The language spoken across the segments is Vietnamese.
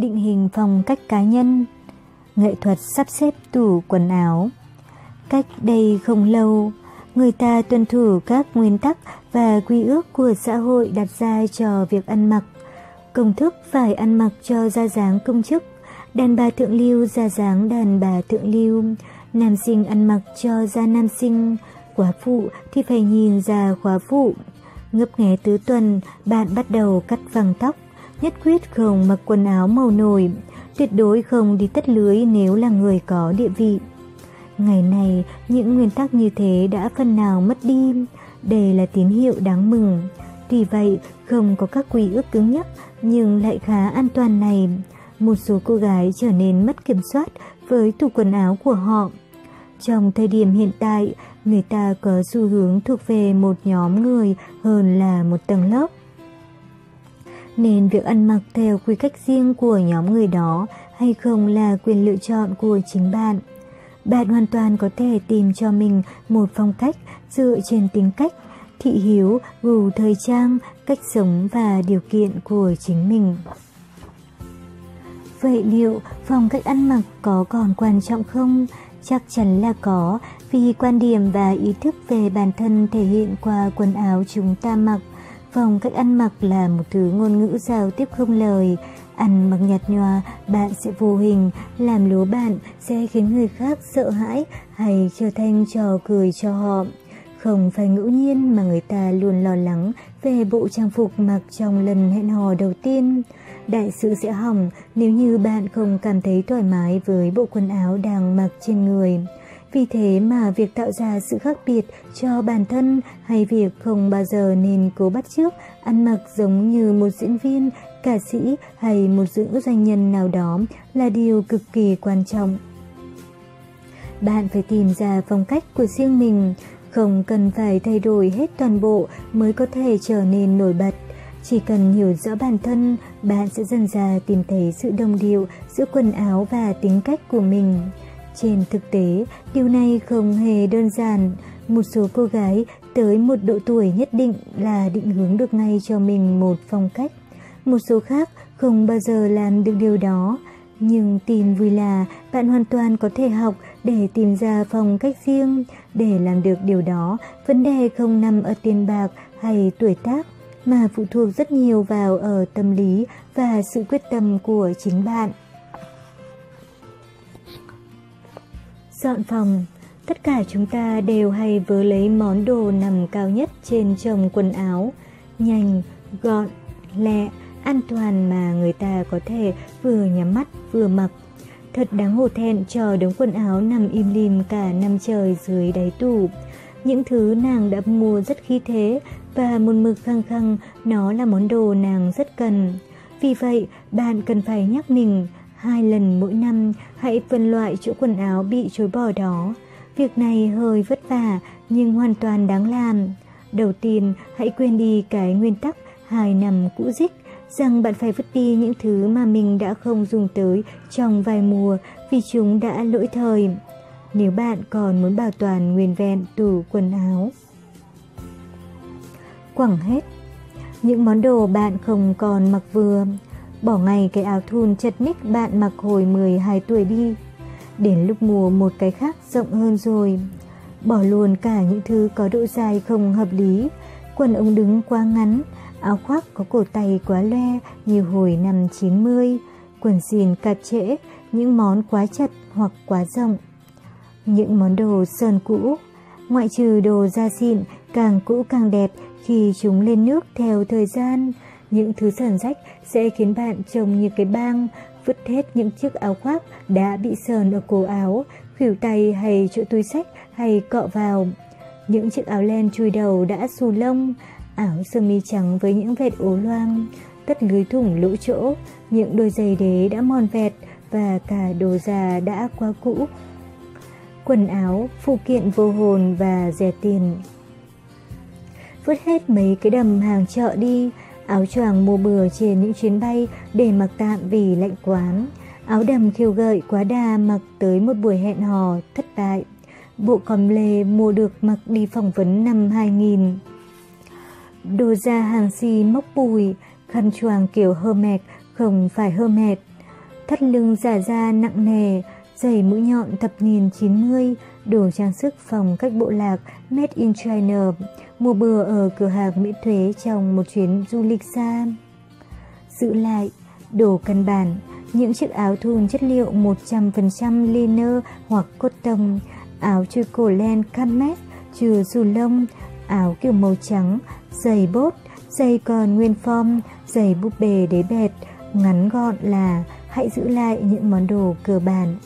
định hình phong cách cá nhân, nghệ thuật sắp xếp tủ quần áo. Cách đây không lâu, người ta tuân thủ các nguyên tắc và quy ước của xã hội đặt ra cho việc ăn mặc. Công thức phải ăn mặc cho ra dáng công chức, đàn bà thượng lưu ra dáng đàn bà thượng lưu, nam sinh ăn mặc cho ra nam sinh, quả phụ thì phải nhìn ra quả phụ. Ngấp nghé tứ tuần, bạn bắt đầu cắt vàng tóc, nhất quyết không mặc quần áo màu nổi, tuyệt đối không đi tất lưới nếu là người có địa vị. Ngày này, những nguyên tắc như thế đã phần nào mất đi, đây là tín hiệu đáng mừng. Tuy vậy, không có các quy ước cứng nhắc nhưng lại khá an toàn này. Một số cô gái trở nên mất kiểm soát với tủ quần áo của họ. Trong thời điểm hiện tại, người ta có xu hướng thuộc về một nhóm người hơn là một tầng lớp. Nên việc ăn mặc theo quy cách riêng của nhóm người đó hay không là quyền lựa chọn của chính bạn. Bạn hoàn toàn có thể tìm cho mình một phong cách dựa trên tính cách, thị hiếu, gu thời trang, cách sống và điều kiện của chính mình. Vậy liệu phong cách ăn mặc có còn quan trọng không? Chắc chắn là có, vì quan điểm và ý thức về bản thân thể hiện qua quần áo chúng ta mặc phòng cách ăn mặc là một thứ ngôn ngữ giao tiếp không lời. Ăn mặc nhạt nhòa, bạn sẽ vô hình, làm lố bạn sẽ khiến người khác sợ hãi hay trở thành trò cười cho họ. Không phải ngẫu nhiên mà người ta luôn lo lắng về bộ trang phục mặc trong lần hẹn hò đầu tiên. Đại sự sẽ hỏng nếu như bạn không cảm thấy thoải mái với bộ quần áo đang mặc trên người. Vì thế mà việc tạo ra sự khác biệt cho bản thân hay việc không bao giờ nên cố bắt chước ăn mặc giống như một diễn viên, ca sĩ hay một nữ doanh nhân nào đó là điều cực kỳ quan trọng. Bạn phải tìm ra phong cách của riêng mình, không cần phải thay đổi hết toàn bộ mới có thể trở nên nổi bật. Chỉ cần hiểu rõ bản thân, bạn sẽ dần dà tìm thấy sự đồng điệu giữa quần áo và tính cách của mình. Trên thực tế, điều này không hề đơn giản. Một số cô gái tới một độ tuổi nhất định là định hướng được ngay cho mình một phong cách. Một số khác không bao giờ làm được điều đó. Nhưng tin vui là bạn hoàn toàn có thể học để tìm ra phong cách riêng. Để làm được điều đó, vấn đề không nằm ở tiền bạc hay tuổi tác, mà phụ thuộc rất nhiều vào ở tâm lý và sự quyết tâm của chính bạn. Dọn phòng Tất cả chúng ta đều hay vớ lấy món đồ nằm cao nhất trên chồng quần áo. Nhanh, gọn, lẹ, an toàn mà người ta có thể vừa nhắm mắt vừa mặc. Thật đáng hổ thẹn cho đống quần áo nằm im lìm cả năm trời dưới đáy tủ. Những thứ nàng đã mua rất khí thế và một mực khăng khăng nó là món đồ nàng rất cần. Vì vậy, bạn cần phải nhắc mình hai lần mỗi năm hãy phân loại chỗ quần áo bị chối bỏ đó. Việc này hơi vất vả nhưng hoàn toàn đáng làm. Đầu tiên, hãy quên đi cái nguyên tắc hai năm cũ dích rằng bạn phải vứt đi những thứ mà mình đã không dùng tới trong vài mùa vì chúng đã lỗi thời. Nếu bạn còn muốn bảo toàn nguyên vẹn tủ quần áo. Quẳng hết Những món đồ bạn không còn mặc vừa Bỏ ngay cái áo thun chật ních bạn mặc hồi 12 tuổi đi. Đến lúc mùa một cái khác rộng hơn rồi. Bỏ luôn cả những thứ có độ dài không hợp lý, quần ống đứng quá ngắn, áo khoác có cổ tay quá loe như hồi năm 90, quần jean cạp trễ, những món quá chật hoặc quá rộng. Những món đồ sơn cũ, ngoại trừ đồ da xịn càng cũ càng đẹp khi chúng lên nước theo thời gian, những thứ sờn rách sẽ khiến bạn trông như cái bang, vứt hết những chiếc áo khoác đã bị sờn ở cổ áo, khuỷu tay hay chỗ túi sách hay cọ vào. Những chiếc áo len chui đầu đã xù lông, áo sơ mi trắng với những vệt ố loang, tất lưới thủng lỗ chỗ, những đôi giày đế đã mòn vẹt và cả đồ già đã quá cũ. Quần áo, phụ kiện vô hồn và rẻ tiền. Vứt hết mấy cái đầm hàng chợ đi, áo choàng mua bừa trên những chuyến bay để mặc tạm vì lạnh quá, áo đầm khiêu gợi quá đà mặc tới một buổi hẹn hò thất bại, bộ còm lê mua được mặc đi phỏng vấn năm 2000. Đồ da hàng xi mốc bùi, khăn choàng kiểu Hermes không phải Hermes, thắt lưng giả da nặng nề, giày mũi nhọn thập niên 90, đồ trang sức phòng cách bộ lạc Made in China, mua bừa ở cửa hàng miễn thuế trong một chuyến du lịch xa. Giữ lại, đồ căn bản, những chiếc áo thun chất liệu 100% liner hoặc cotton, áo chui cổ len canvas chừa dù lông, áo kiểu màu trắng, giày bốt, giày còn nguyên form, giày búp bê đế bệt, ngắn gọn là hãy giữ lại những món đồ cơ bản.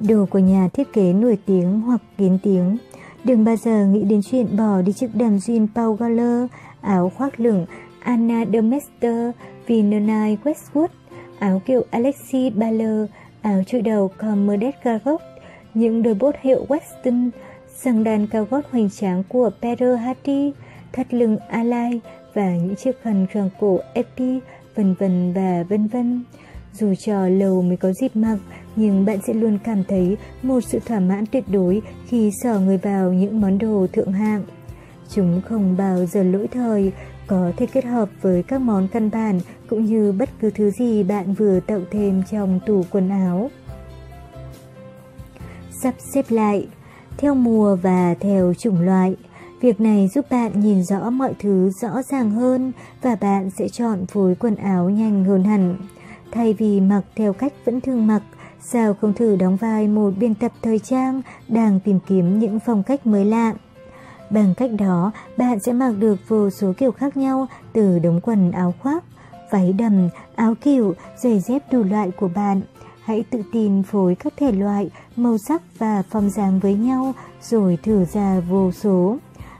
Đồ của nhà thiết kế nổi tiếng hoặc kín tiếng. Đừng bao giờ nghĩ đến chuyện bỏ đi chiếc đầm jean Paul Galler, áo khoác lửng Anna Domester, Vinonai Westwood, áo kiểu Alexi Baller, áo trụi đầu Commodore Gargot, những đôi bốt hiệu Weston, sandal đàn cao gót hoành tráng của Peter Hattie, thắt lưng Alai và những chiếc khăn tròn cổ Epi, vân vân và vân vân. Dù cho lâu mới có dịp mặc, nhưng bạn sẽ luôn cảm thấy một sự thỏa mãn tuyệt đối khi sở người vào những món đồ thượng hạng. Chúng không bao giờ lỗi thời, có thể kết hợp với các món căn bản cũng như bất cứ thứ gì bạn vừa tạo thêm trong tủ quần áo. Sắp xếp lại theo mùa và theo chủng loại. Việc này giúp bạn nhìn rõ mọi thứ rõ ràng hơn và bạn sẽ chọn phối quần áo nhanh hơn hẳn. Thay vì mặc theo cách vẫn thường mặc, sao không thử đóng vai một biên tập thời trang đang tìm kiếm những phong cách mới lạ. Bằng cách đó, bạn sẽ mặc được vô số kiểu khác nhau từ đống quần áo khoác, váy đầm, áo kiểu, giày dép đủ loại của bạn. Hãy tự tin phối các thể loại, màu sắc và phong dáng với nhau rồi thử ra vô số.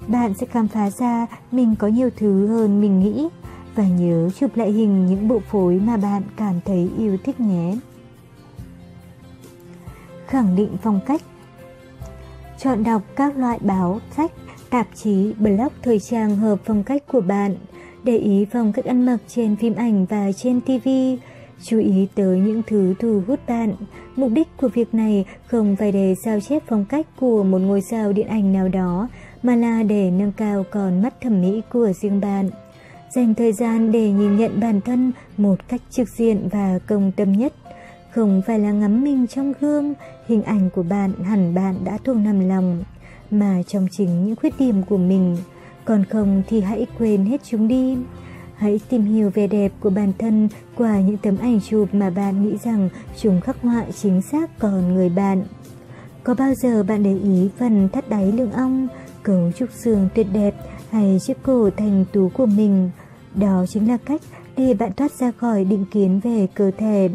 Bạn sẽ khám phá ra mình có nhiều thứ hơn mình nghĩ và nhớ chụp lại hình những bộ phối mà bạn cảm thấy yêu thích nhé. Khẳng định phong cách Chọn đọc các loại báo, sách, tạp chí, blog thời trang hợp phong cách của bạn. Để ý phong cách ăn mặc trên phim ảnh và trên TV. Chú ý tới những thứ thu hút bạn. Mục đích của việc này không phải để sao chép phong cách của một ngôi sao điện ảnh nào đó, mà là để nâng cao con mắt thẩm mỹ của riêng bạn. Dành thời gian để nhìn nhận bản thân một cách trực diện và công tâm nhất. Không phải là ngắm mình trong gương, hình ảnh của bạn hẳn bạn đã thuộc nằm lòng, mà trong chính những khuyết điểm của mình. Còn không thì hãy quên hết chúng đi. Hãy tìm hiểu vẻ đẹp của bản thân qua những tấm ảnh chụp mà bạn nghĩ rằng chúng khắc họa chính xác còn người bạn. Có bao giờ bạn để ý phần thắt đáy lưng ong, cấu trúc xương tuyệt đẹp hay chiếc cổ thành tú của mình? Đó chính là cách để bạn thoát ra khỏi định kiến về cơ thể.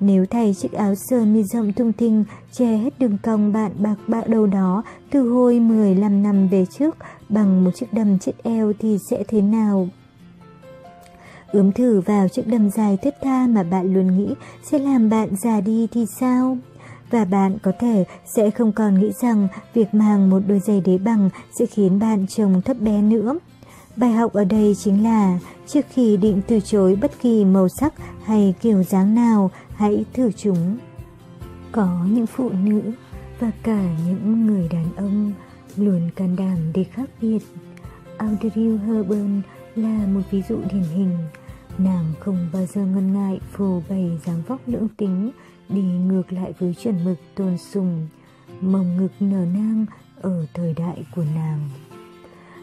Nếu thay chiếc áo sơ mi rộng thung thình, che hết đường cong bạn bạc bạo đầu đó từ hồi 15 năm về trước bằng một chiếc đầm chết eo thì sẽ thế nào? Ướm thử vào chiếc đầm dài thướt tha mà bạn luôn nghĩ sẽ làm bạn già đi thì sao? Và bạn có thể sẽ không còn nghĩ rằng việc mang một đôi giày đế bằng sẽ khiến bạn trông thấp bé nữa. Bài học ở đây chính là trước khi định từ chối bất kỳ màu sắc hay kiểu dáng nào, hãy thử chúng. Có những phụ nữ và cả những người đàn ông luôn can đảm để khác biệt. Audrey Hepburn là một ví dụ điển hình. Nàng không bao giờ ngần ngại phô bày dáng vóc lưỡng tính, đi ngược lại với chuẩn mực tôn sùng, mông ngực nở nang ở thời đại của nàng.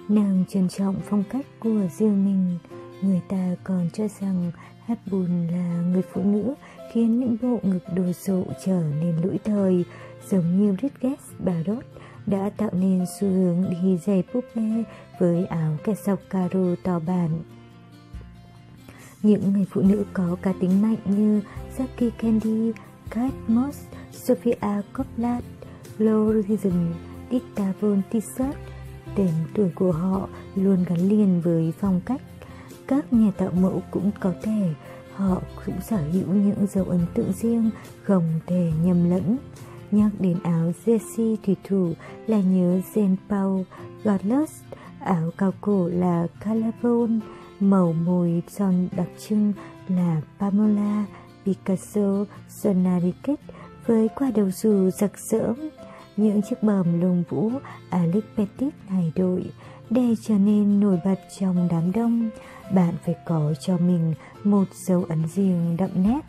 Nàng trân trọng phong cách của riêng mình, người ta còn cho rằng Hepburn là người phụ nữ khiến những bộ ngực đồ sộ trở nên lỗi thời, giống như Bridget Bardot đã tạo nên xu hướng đi giày bê với áo kẻ sọc caro to bản. Những người phụ nữ có cá tính mạnh như Jackie Kennedy, Kate Moss, Sophia Coppola, Lorism, Dita Von Tissot, tên tuổi của họ luôn gắn liền với phong cách. Các nhà tạo mẫu cũng có thể họ cũng sở hữu những dấu ấn tượng riêng không thể nhầm lẫn. Nhắc đến áo jersey thủy thủ là nhớ Jean Paul Gaultier, áo cao cổ là Calavon, màu mồi son đặc trưng là Pamela Picasso Sonariket với qua đầu dù rực rỡ những chiếc bờm lông vũ Alex Petit này đội, để trở nên nổi bật trong đám đông bạn phải có cho mình một dấu ấn riêng đậm nét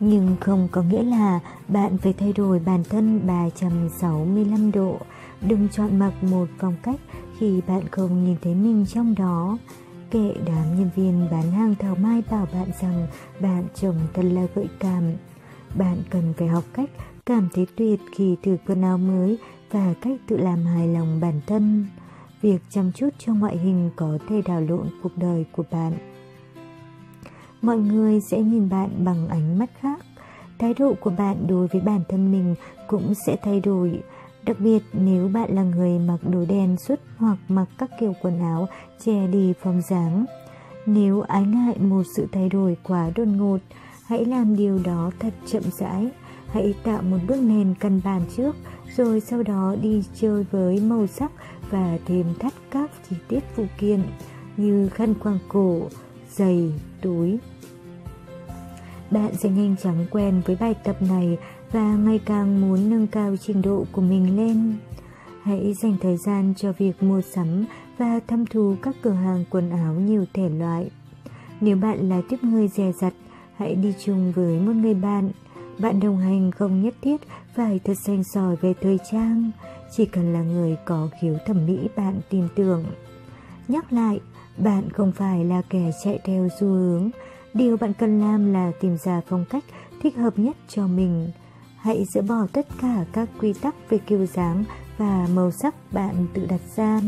nhưng không có nghĩa là bạn phải thay đổi bản thân 365 độ. Đừng chọn mặc một phong cách khi bạn không nhìn thấy mình trong đó. Kệ đám nhân viên bán hàng thảo mai bảo bạn rằng bạn trông thật là gợi cảm. Bạn cần phải học cách cảm thấy tuyệt khi thử quần áo mới và cách tự làm hài lòng bản thân. Việc chăm chút cho ngoại hình có thể đảo lộn cuộc đời của bạn. Mọi người sẽ nhìn bạn bằng ánh mắt khác. Thái độ của bạn đối với bản thân mình cũng sẽ thay đổi. Đặc biệt nếu bạn là người mặc đồ đen suốt hoặc mặc các kiểu quần áo che đi phong dáng. Nếu ái ngại một sự thay đổi quá đột ngột, hãy làm điều đó thật chậm rãi. Hãy tạo một bước nền căn bản trước, rồi sau đó đi chơi với màu sắc và thêm thắt các chi tiết phụ kiện như khăn quàng cổ, giày, túi. Bạn sẽ nhanh chóng quen với bài tập này và ngày càng muốn nâng cao trình độ của mình lên. Hãy dành thời gian cho việc mua sắm và thăm thú các cửa hàng quần áo nhiều thể loại. Nếu bạn là tiếp người dè dặt, hãy đi chung với một người bạn. Bạn đồng hành không nhất thiết phải thật xanh sỏi về thời trang, chỉ cần là người có khiếu thẩm mỹ bạn tin tưởng. Nhắc lại, bạn không phải là kẻ chạy theo xu hướng, điều bạn cần làm là tìm ra phong cách thích hợp nhất cho mình. Hãy dỡ bỏ tất cả các quy tắc về kiểu dáng và màu sắc bạn tự đặt ra.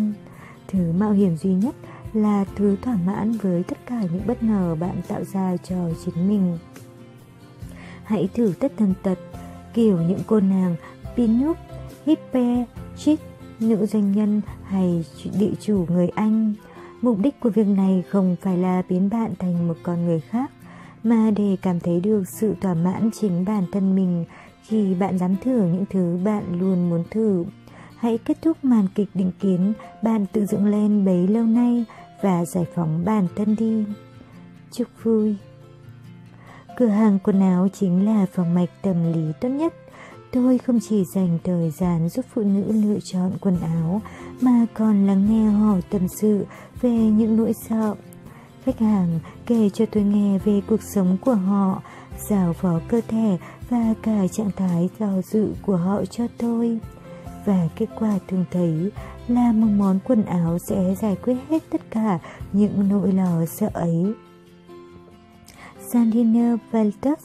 Thứ mạo hiểm duy nhất là thứ thỏa mãn với tất cả những bất ngờ bạn tạo ra cho chính mình. Hãy thử tất tần tật, kiểu những cô nàng Pinup, Hippe, Chick, nữ doanh nhân hay địa chủ người Anh. Mục đích của việc này không phải là biến bạn thành một con người khác, mà để cảm thấy được sự thỏa mãn chính bản thân mình khi bạn dám thử những thứ bạn luôn muốn thử. Hãy kết thúc màn kịch định kiến bạn tự dựng lên bấy lâu nay và giải phóng bản thân đi. Chúc vui! Cửa hàng quần áo chính là phòng mạch tâm lý tốt nhất. Tôi không chỉ dành thời gian giúp phụ nữ lựa chọn quần áo mà còn lắng nghe họ tâm sự về những nỗi sợ. Khách hàng kể cho tôi nghe về cuộc sống của họ, giao phó cơ thể và cả trạng thái do dự của họ cho tôi. Và kết quả thường thấy là một món quần áo sẽ giải quyết hết tất cả những nỗi lo sợ ấy. Sandiner Valtus,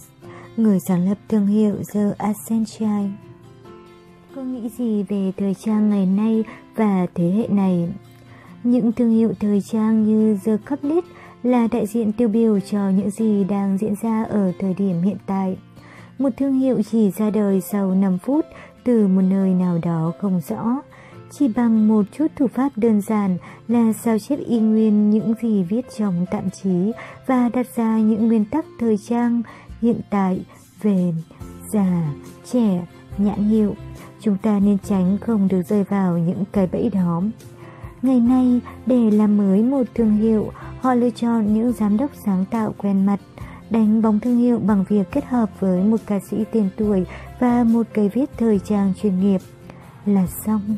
người sáng lập thương hiệu The Essential. Cô nghĩ gì về thời trang ngày nay và thế hệ này? Những thương hiệu thời trang như The Couplet là đại diện tiêu biểu cho những gì đang diễn ra ở thời điểm hiện tại. Một thương hiệu chỉ ra đời sau 5 phút từ một nơi nào đó không rõ. Chỉ bằng một chút thủ pháp đơn giản là sao chép y nguyên những gì viết trong tạm chí và đặt ra những nguyên tắc thời trang hiện tại về già, trẻ, nhãn hiệu. Chúng ta nên tránh không được rơi vào những cái bẫy đó. Ngày nay, để làm mới một thương hiệu, họ lựa chọn những giám đốc sáng tạo quen mặt, đánh bóng thương hiệu bằng việc kết hợp với một ca sĩ tên tuổi và một cây viết thời trang chuyên nghiệp là xong.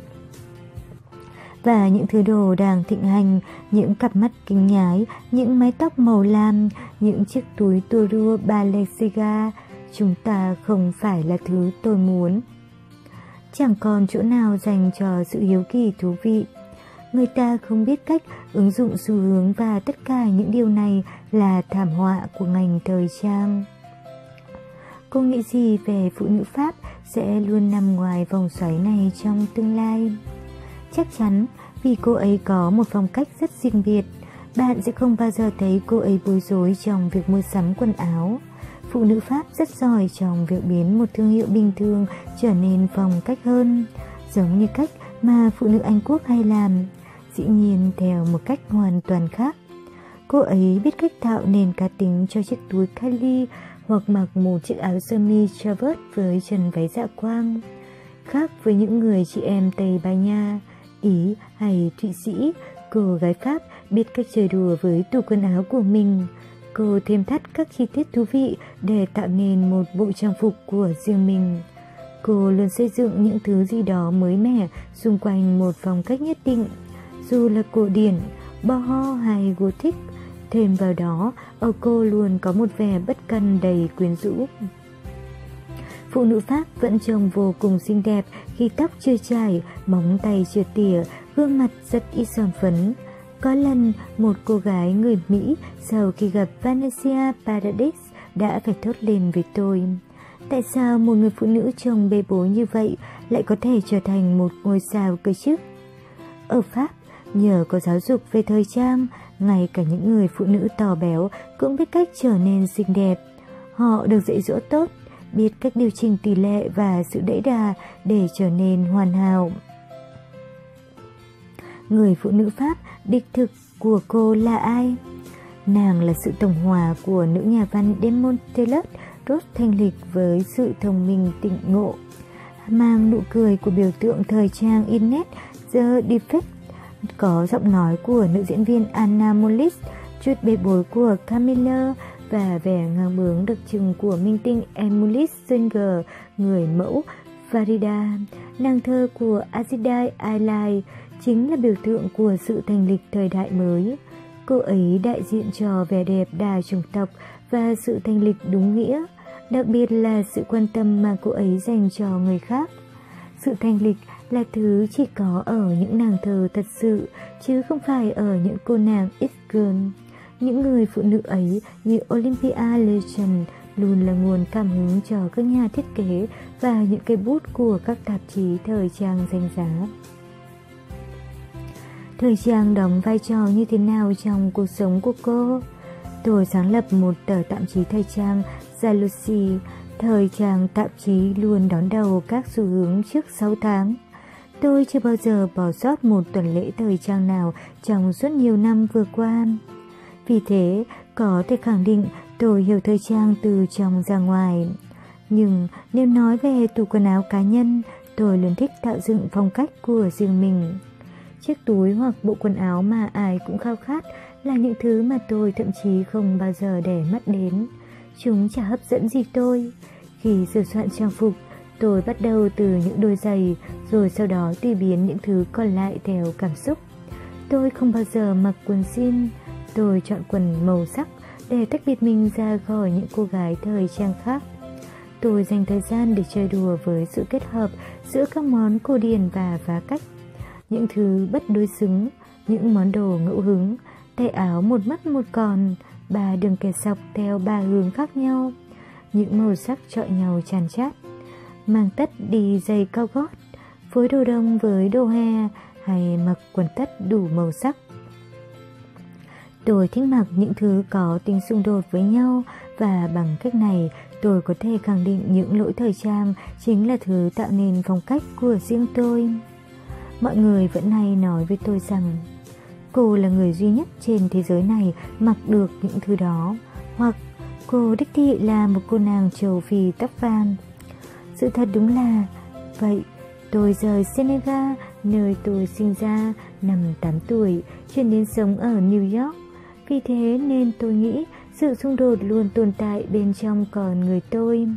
Và những thứ đồ đang thịnh hành, những cặp mắt kính nhái, những mái tóc màu lam, những chiếc túi tua đua Balenciaga, chúng ta không phải là thứ tôi muốn. Chẳng còn chỗ nào dành cho sự hiếu kỳ thú vị. Người ta không biết cách ứng dụng xu hướng và tất cả những điều này là thảm họa của ngành thời trang. Cô nghĩ gì về phụ nữ Pháp sẽ luôn nằm ngoài vòng xoáy này trong tương lai? Chắc chắn vì cô ấy có một phong cách rất riêng biệt, bạn sẽ không bao giờ thấy cô ấy bối rối trong việc mua sắm quần áo. Phụ nữ Pháp rất giỏi trong việc biến một thương hiệu bình thường trở nên phong cách hơn, giống như cách mà phụ nữ Anh Quốc hay làm, dĩ nhiên theo một cách hoàn toàn khác. Cô ấy biết cách tạo nền cá tính cho chiếc túi Kylie hoặc mặc một chiếc áo sơ mi Chavert với chân váy dạ quang. Khác với những người chị em Tây Ban Nha, Ý hay Thụy Sĩ, cô gái Pháp biết cách chơi đùa với tủ quần áo của mình. Cô thêm thắt các chi tiết thú vị để tạo nên một bộ trang phục của riêng mình. Cô luôn xây dựng những thứ gì đó mới mẻ xung quanh một phong cách nhất định, dù là cổ điển, boho hay gothic. Thêm vào đó, ở cô luôn có một vẻ bất cân đầy quyến rũ. Phụ nữ Pháp vẫn trông vô cùng xinh đẹp khi tóc chưa chải, móng tay chưa tỉa, gương mặt rất ít son phấn. Có lần, một cô gái người Mỹ sau khi gặp Vanessa Paradis đã phải thốt lên với tôi. Tại sao một người phụ nữ trông bê bối như vậy lại có thể trở thành một ngôi sao cơ chứ? Ở Pháp, nhờ có giáo dục về thời trang, ngay cả những người phụ nữ to béo cũng biết cách trở nên xinh đẹp. Họ được dạy dỗ tốt, biết cách điều chỉnh tỷ lệ và sự đẩy đà để trở nên hoàn hảo. Người phụ nữ Pháp đích thực của cô là ai? Nàng là sự tổng hòa của nữ nhà văn de Taylor rốt thanh lịch với sự thông minh tỉnh ngộ. Mang nụ cười của biểu tượng thời trang Ines The Defect, có giọng nói của nữ diễn viên Anna Mullis, chút bê bối của Camilla và vẻ ngang bướng đặc trưng của minh tinh Emily Singer, người mẫu Farida, nàng thơ của Azidai Ailai, chính là biểu tượng của sự thành lịch thời đại mới. Cô ấy đại diện cho vẻ đẹp đa chủng tộc và sự thành lịch đúng nghĩa, đặc biệt là sự quan tâm mà cô ấy dành cho người khác. Sự thành lịch là thứ chỉ có ở những nàng thơ thật sự, chứ không phải ở những cô nàng ít girl. Những người phụ nữ ấy như Olympia Legend luôn là nguồn cảm hứng cho các nhà thiết kế và những cây bút của các tạp chí thời trang danh giá. Thời trang đóng vai trò như thế nào trong cuộc sống của cô? Tôi sáng lập một tờ tạp chí thời trang Jalousie. Thời trang tạp chí luôn đón đầu các xu hướng trước 6 tháng. Tôi chưa bao giờ bỏ sót một tuần lễ thời trang nào trong suốt nhiều năm vừa qua. Vì thế, có thể khẳng định tôi hiểu thời trang từ trong ra ngoài. Nhưng nếu nói về tủ quần áo cá nhân, tôi luôn thích tạo dựng phong cách của riêng mình. Chiếc túi hoặc bộ quần áo mà ai cũng khao khát là những thứ mà tôi thậm chí không bao giờ để mắt đến. Chúng chả hấp dẫn gì tôi. Khi sửa soạn trang phục, tôi bắt đầu từ những đôi giày, rồi sau đó tùy biến những thứ còn lại theo cảm xúc. Tôi không bao giờ mặc quần jean, tôi chọn quần màu sắc để tách biệt mình ra khỏi những cô gái thời trang khác. Tôi dành thời gian để chơi đùa với sự kết hợp giữa các món cổ điển và phá cách những thứ bất đối xứng, những món đồ ngẫu hứng, tay áo một mắt một còn, ba đường kẻ sọc theo ba hướng khác nhau, những màu sắc trọi nhau tràn chát, mang tất đi giày cao gót, phối đồ đông với đồ he hay mặc quần tất đủ màu sắc. Tôi thích mặc những thứ có tính xung đột với nhau và bằng cách này tôi có thể khẳng định những lỗi thời trang chính là thứ tạo nên phong cách của riêng tôi. Mọi người vẫn hay nói với tôi rằng cô là người duy nhất trên thế giới này mặc được những thứ đó hoặc cô đích thị là một cô nàng châu Phi tóc vàng. Sự thật đúng là vậy. Tôi rời Senegal, nơi tôi sinh ra, năm 8 tuổi, chuyển đến sống ở New York. Vì thế nên tôi nghĩ sự xung đột luôn tồn tại bên trong con người tôi.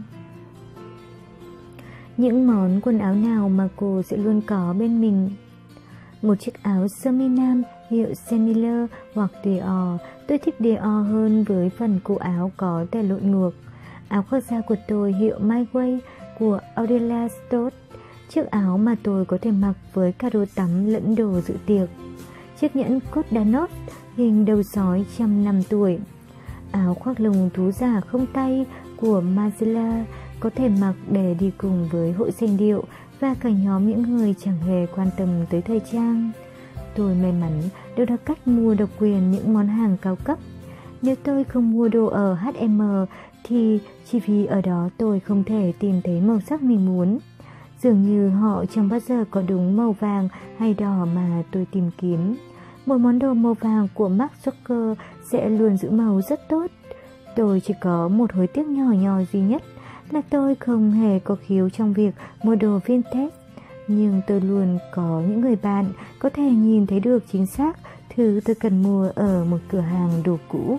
Những món quần áo nào mà cô sẽ luôn có bên mình. Một chiếc áo sơ mi nam hiệu Semiller hoặc Dior. Tôi thích Dior hơn với phần cổ áo có thể lộn ngược. Áo khoác da của tôi hiệu My Way của Aurelia Stott. Chiếc áo mà tôi có thể mặc với cả đồ tắm lẫn đồ dự tiệc. Chiếc nhẫn cốt nốt, hình đầu sói trăm năm tuổi. Áo khoác lồng thú giả không tay của Marcella có thể mặc để đi cùng với hội danh điệu và cả nhóm những người chẳng hề quan tâm tới thời trang. Tôi may mắn được đã cách mua độc quyền những món hàng cao cấp. Nếu tôi không mua đồ ở H&M thì chỉ vì ở đó tôi không thể tìm thấy màu sắc mình muốn. Dường như họ chẳng bao giờ có đúng màu vàng hay đỏ mà tôi tìm kiếm. Một món đồ màu vàng của Mark Zucker sẽ luôn giữ màu rất tốt. Tôi chỉ có một hối tiếc nhỏ nhỏ duy nhất là tôi không hề có khiếu trong việc mua đồ vintage. Nhưng tôi luôn có những người bạn có thể nhìn thấy được chính xác thứ tôi cần mua ở một cửa hàng đồ cũ.